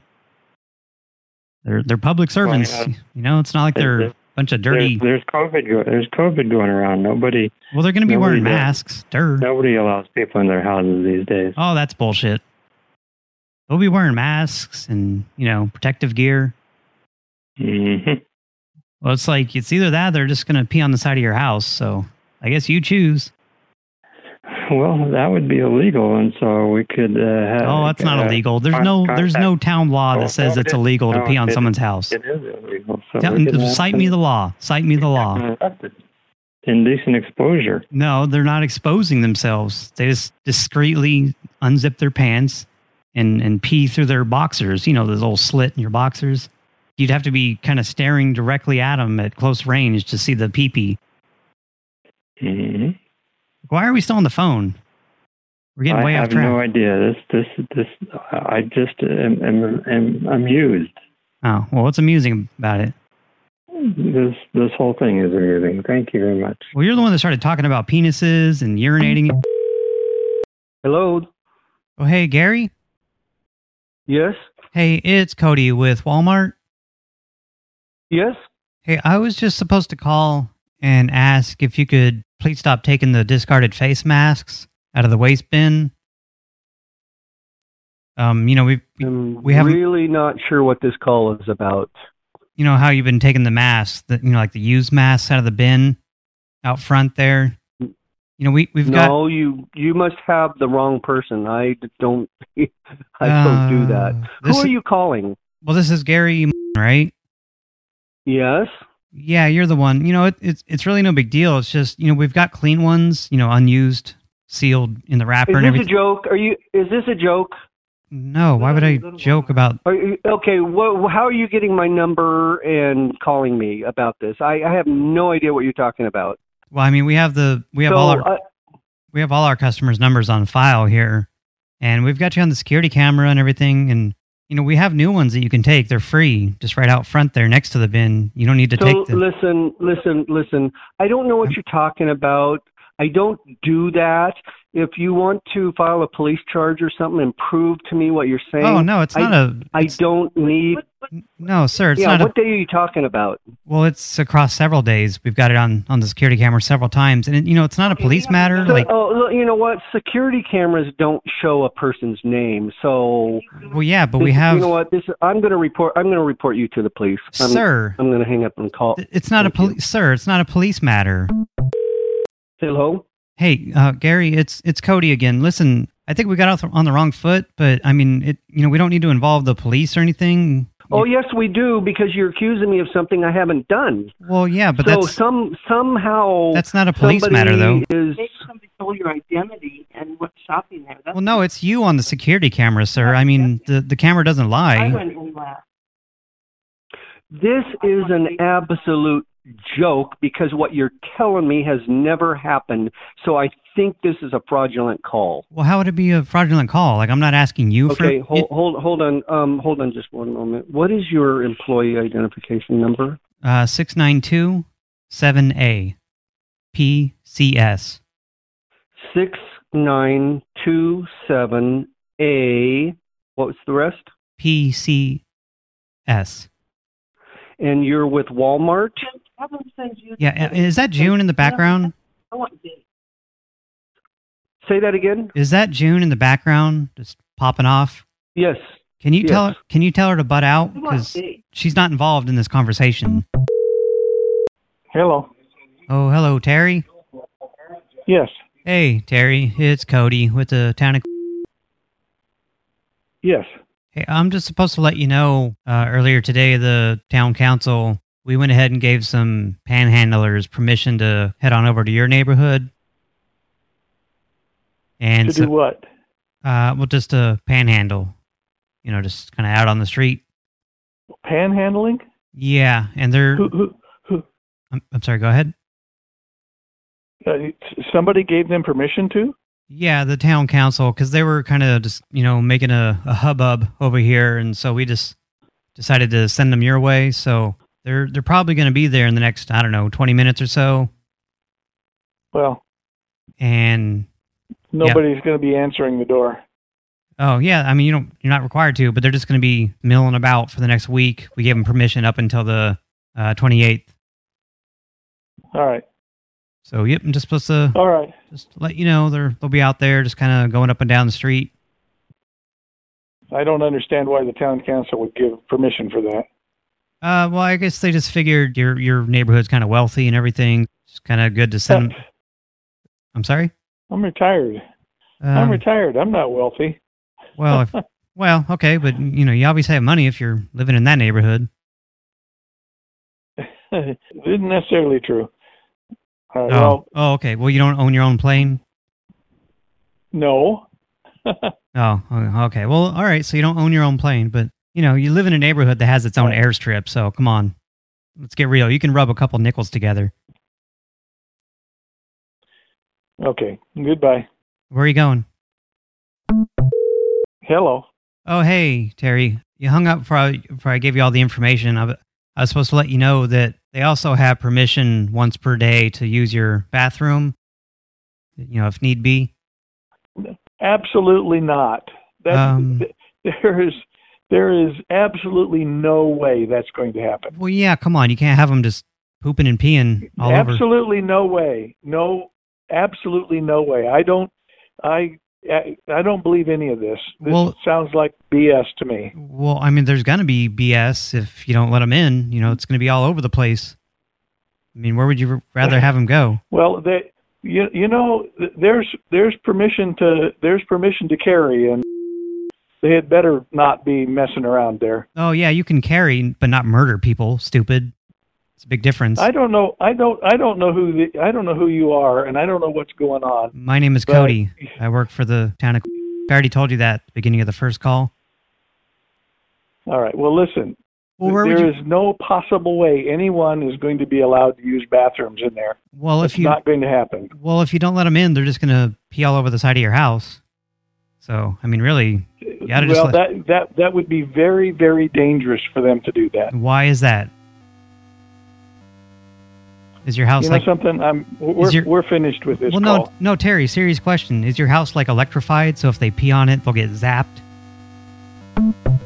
They're they're public servants. Well, yeah. you know, it's not like they're bunch of dirty. There's, there's COVID. There's COVID going around. Nobody. Well, they're going to be wearing masks. Durr. Nobody allows people in their houses these days. Oh, that's bullshit. They'll be wearing masks and you know protective gear. hmm Well, it's like it's either that or they're just going to pee on the side of your house. So I guess you choose. Well, that would be illegal, and so we could uh, have. Oh, that's not uh, illegal. There's con- no there's no town law that says it's it- illegal to pee on someone's house. It is illegal. So Tell- we could have cite me the law. Cite me the law. Indecent exposure. No, they're not exposing themselves. They just discreetly unzip their pants and and pee through their boxers. You know, the little slit in your boxers. You'd have to be kind of staring directly at them at close range to see the pee pee. hmm Why are we still on the phone? We're getting I way off have no idea. This, this, this. I just am, am, am amused. Oh, well, what's amusing about it? This, this whole thing is amusing. Thank you very much. Well, you're the one that started talking about penises and urinating. Hello. Oh, hey, Gary. Yes. Hey, it's Cody with Walmart. Yes. Hey, I was just supposed to call and ask if you could please stop taking the discarded face masks out of the waste bin. Um, you know, we we have really not sure what this call is about. you know how you've been taking the masks, the, you know, like the used masks out of the bin out front there. You know, we we've got no, you you must have the wrong person. I don't. I don't do that. Uh, Who are you calling? well, this is Gary, right? Yes. Yeah, you're the one. You know, it, it's it's really no big deal. It's just you know we've got clean ones, you know, unused, sealed in the wrapper Is and this a joke? Are you? Is this a joke? No, why would I joke about? Are you, okay. What, how are you getting my number and calling me about this? I, I have no idea what you're talking about. Well, I mean, we have the we have so, all our uh, we have all our customers' numbers on file here, and we've got you on the security camera and everything. And you know, we have new ones that you can take. They're free, just right out front there next to the bin. You don't need to so take the. listen, listen, listen. I don't know what you're talking about. I don't do that. If you want to file a police charge or something and prove to me what you're saying. Oh, no, it's I- not a- I don't need. No, sir, it's yeah, not. a, what day are you talking about? well, it's across several days. We've got it on on the security camera several times, and it, you know, it's not a police matter. So- Like, oh, look, you know what? Security cameras don't show a person's name. So, well, yeah, but we have. You know what? This I'm going to report. I'm going to report you to the police, I'm, Sir. I'm going to hang up and call. It's not a police, sir. It's not a police matter. Hello. Hey, uh, Gary, it's it's Cody again. Listen, I think we got off on the wrong foot, but I mean, it. You know, we don't need to involve the police or anything. Oh yes, we do because you're accusing me of something I haven't done. Well, yeah, but so that's some somehow That's not a police matter, though. somebody Is Maybe somebody stole your identity and went shopping there. That's well, no, it's you on the security camera, sir. I mean, the the camera doesn't lie. I lie. went in last. this is an absolute joke because what you're telling me has never happened. So I think this is a fraudulent call. Well, how would it be a fraudulent call? Like, I'm not asking you Okay, for. hold hold hold on. Um, hold on just one moment. What is your employee identification number? Uh, six nine two seven A, PCS. Six nine two seven A. What was the rest? PCS. And you're with Walmart. Have them send you. Yeah, is that June in the background? I want dates. Say that again. Is that June in the background, just popping off? Yes. Can you tell Yes. her? Can you tell her to butt out because she's not involved in this conversation? Hello. Oh, hello, Terry. Yes. Hey, Terry. It's Cody with the town of. Yes. Hey, I'm just supposed to let you know. Uh, earlier today, the town council we went ahead and gave some panhandlers permission to head on over to your neighborhood. And to so, do what? Uh, well, just a panhandle. You know, just kind of out on the street. Panhandling? Yeah, and they're. Who, who, who, I'm, I'm sorry. Go ahead. uh, somebody gave them permission to? Yeah, the town council, because they were kind of just, you know, making a, a hubbub over here, and so we just decided to send them your way. So they're they're probably going to be there in the next, I don't know, 20 minutes or so. Well, And nobody's going to be answering the door. oh yeah, I mean you don't you're not required to, but they're just going to be milling about for the next week. We gave them permission up until the uh, 28th. All right. So yep, I'm just supposed to All right. just let you know they're they'll be out there, just kind of going up and down the street. I don't understand why the town council would give permission for that. Uh, well, I guess they just figured your your neighborhood's kind of wealthy and everything. It's kind of good to send. I'm sorry. I'm retired. I'm Um, retired. I'm not wealthy. Well, if, well, okay, but you know, you obviously have money if you're living in that neighborhood. Isn't necessarily true. Uh, oh, Well, oh, okay. Well, you don't own your own plane. no. Oh, okay. Well, all right. So you don't own your own plane, but you know, you live in a neighborhood that has its own airstrip. So come on, let's get real. You can rub a couple nickels together. Okay. Goodbye. Where are you going? Hello. Oh, hey, Terry. You hung up before I, before I gave you all the information. I, I was supposed to let you know that they also have permission once per day to use your bathroom, you know, if need be. Absolutely not. That, Um, th- there is there is absolutely no way that's going to happen. Well, yeah, come on. You can't have them just pooping and peeing all over. absolutely no way. No, absolutely no way. I don't. I. I I don't believe any of this. This Well- sounds like BS to me. Well, I mean, there's going to be BS if you don't let them in. You know, it's going to be all over the place. I mean, where would you rather have them go? Well, they, you you know, there's there's permission to there's permission to carry, and they had better not be messing around there. Oh, yeah, you can carry, but not murder people. Stupid. It's a big difference. I don't know. I don't. I don't know who the, I don't know who you are, and I don't know what's going on. My name is Cody. I work for the town of... I already told you that at the beginning of the first call. All right. Well, listen. Well, you- is no possible way anyone is going to be allowed to use bathrooms in there. Well, it's if you... not going to happen. Well, if you don't let them in, they're just going to pee all over the side of your house. So, I mean, really, you gotta just well, that that that would be very very dangerous for them to do that. Why is that? Is your house you know like... something? I'm we're your- we're finished with this well, call. no, no, Terry. Serious question: Is your house like electrified? So if they pee on it, they'll get zapped.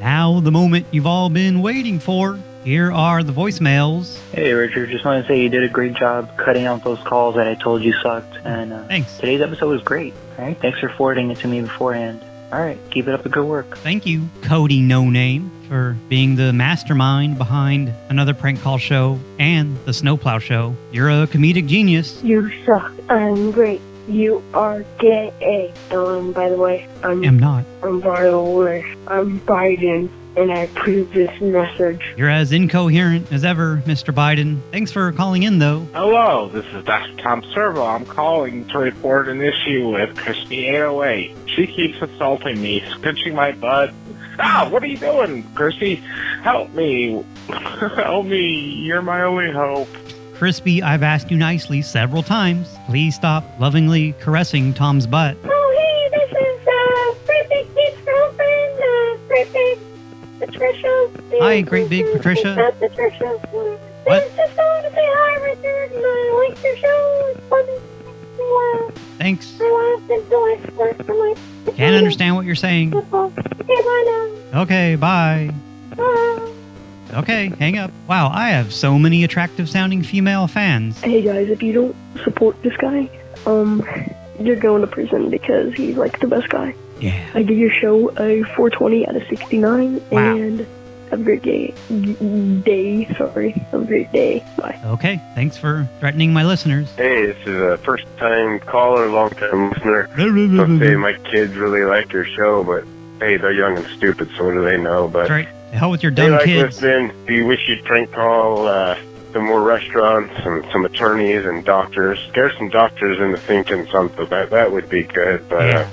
Now, the moment you've all been waiting for. Here are the voicemails. Hey, Richard. Just want to say you did a great job cutting out those calls that I told you sucked. And uh, Thanks. Today's episode was great. All right. Thanks for forwarding it to me beforehand. All right. Keep it up the good work. Thank you, Cody No Name, for being the mastermind behind another prank call show and the Snowplow show. You're a comedic genius. You suck. I'm great. You are gay. Um, by the way, I'm Am not. I'm by the way, I'm Biden, and I approve this message. You're as incoherent as ever, Mr. Biden. Thanks for calling in, though. Hello, this is Dr. Tom Servo. I'm calling to report an issue with Crispy 808. She keeps assaulting me, pinching my butt. Ah, what are you doing, Crispy? Help me. Help me. You're my only hope. Crispy, I've asked you nicely several times. Please stop lovingly caressing Tom's butt. Hi, Great Big Patricia. Not Patricia. What? Just wanted to say hi, Richard, and I liked your show. It's funny. Thanks. I laughed and I worked for Can't understand what you're saying. Okay, bye now. Okay, bye. Bye. Okay, hang up. Wow, I have so many attractive sounding female fans. Hey guys, if you don't support this guy, um, you're going to prison because he's like the best guy. Yeah. I give your show a 420 out of 69, Wow. and have a great day. Day, sorry, have a great day. Bye. Okay, thanks for threatening my listeners. Hey, this is a first time caller, long time listener. Don't say my kids really like your show, but hey, they're young and stupid, so what do they know? But That's right. The hell with your they dumb like kids. listening. Do you wish you'd prank call uh, some more restaurants and some attorneys and doctors? Scare some doctors into thinking something. That that would be good. But uh,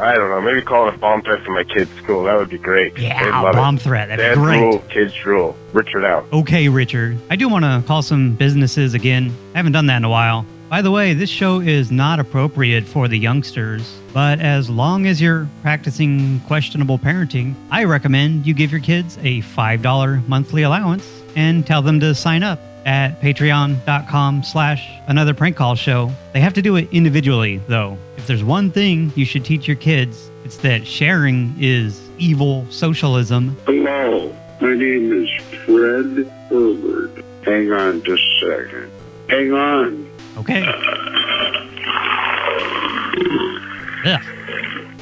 I don't know. Maybe call it a bomb threat for my kids' school. That would be great. Yeah, bomb it. threat. That'd be great. rule, kids rule. Richard out. Okay, Richard. I do want to call some businesses again. I haven't done that in a while. By the way, this show is not appropriate for the youngsters, but as long as you're practicing questionable parenting, I recommend you give your kids a $5 monthly allowance and tell them to sign up at patreon.com slash another prank call show. They have to do it individually, though. If there's one thing you should teach your kids, it's that sharing is evil socialism. Hello, my name is Fred Herbert. Hang on just a second. Hang on. Okay. yeah.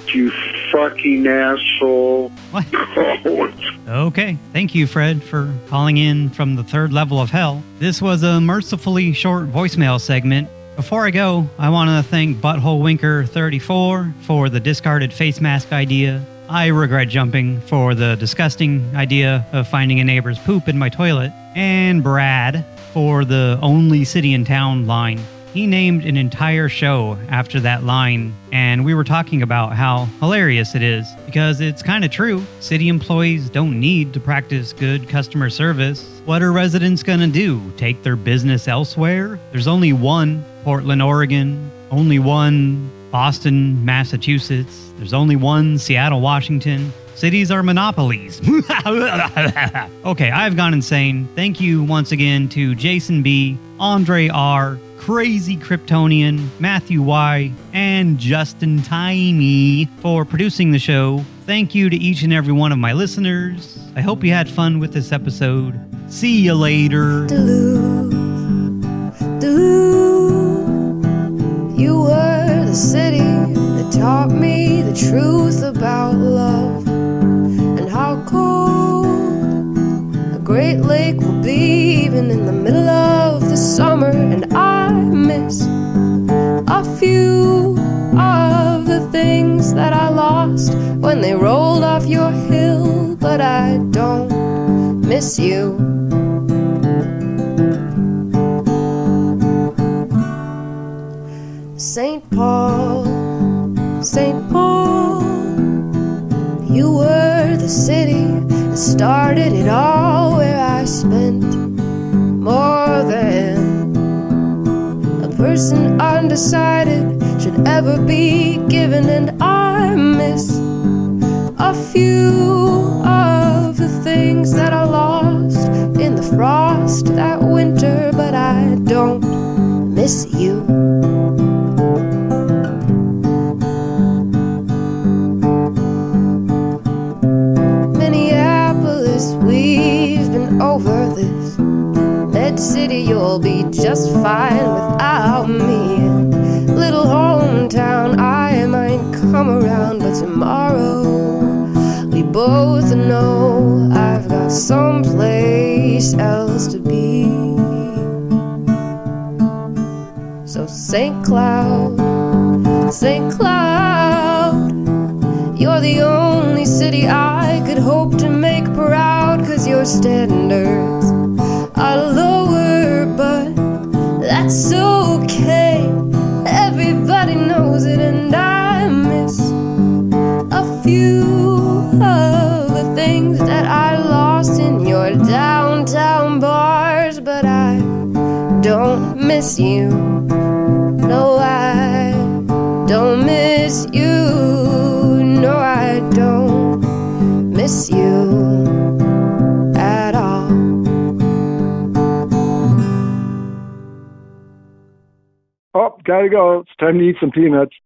You fucking asshole. Oh, Okay. Thank you, Fred, for calling in from the third level of hell. This was a mercifully short voicemail segment. Before I go, I want to thank Butthole Winker 34 for the discarded face mask idea. I regret jumping for the disgusting idea of finding a neighbor's poop in my toilet. And Brad for the only city in town line. He named an entire show after that line, and we were talking about how hilarious it is because it's kind of true. City employees don't need to practice good customer service. What are residents going to do? Take their business elsewhere? There's only one Portland, Oregon, only one Boston, Massachusetts. There's only one Seattle, Washington. Cities are monopolies. okay, I've gone insane. Thank you once again to Jason B., Andre R., Crazy Kryptonian, Matthew Y., and Justin Timey for producing the show. Thank you to each and every one of my listeners. I hope you had fun with this episode. See you later. You were the city that taught me the truth about love and how cold a great lake will be even in the middle of the summer. And things that I lost when they rolled off your hill, but I don't miss you. St. Paul, St. Paul, you were the city that started it all, where I spent more than a person undecided should ever be given, and I miss a few of the things that I lost in the frost that winter, but I don't miss you. Minneapolis, we've been over this. Med City, you'll be just fine without me. Come around, but tomorrow we both know I've got someplace else to be. So St. Cloud, St. Cloud, you're the only city I could hope to make proud, cause your standards are lower, but that's okay. Miss you. No, I don't miss you. No, I don't miss you at all. Oh, gotta go. It's time to eat some peanuts.